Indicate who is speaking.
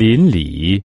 Speaker 1: 邻里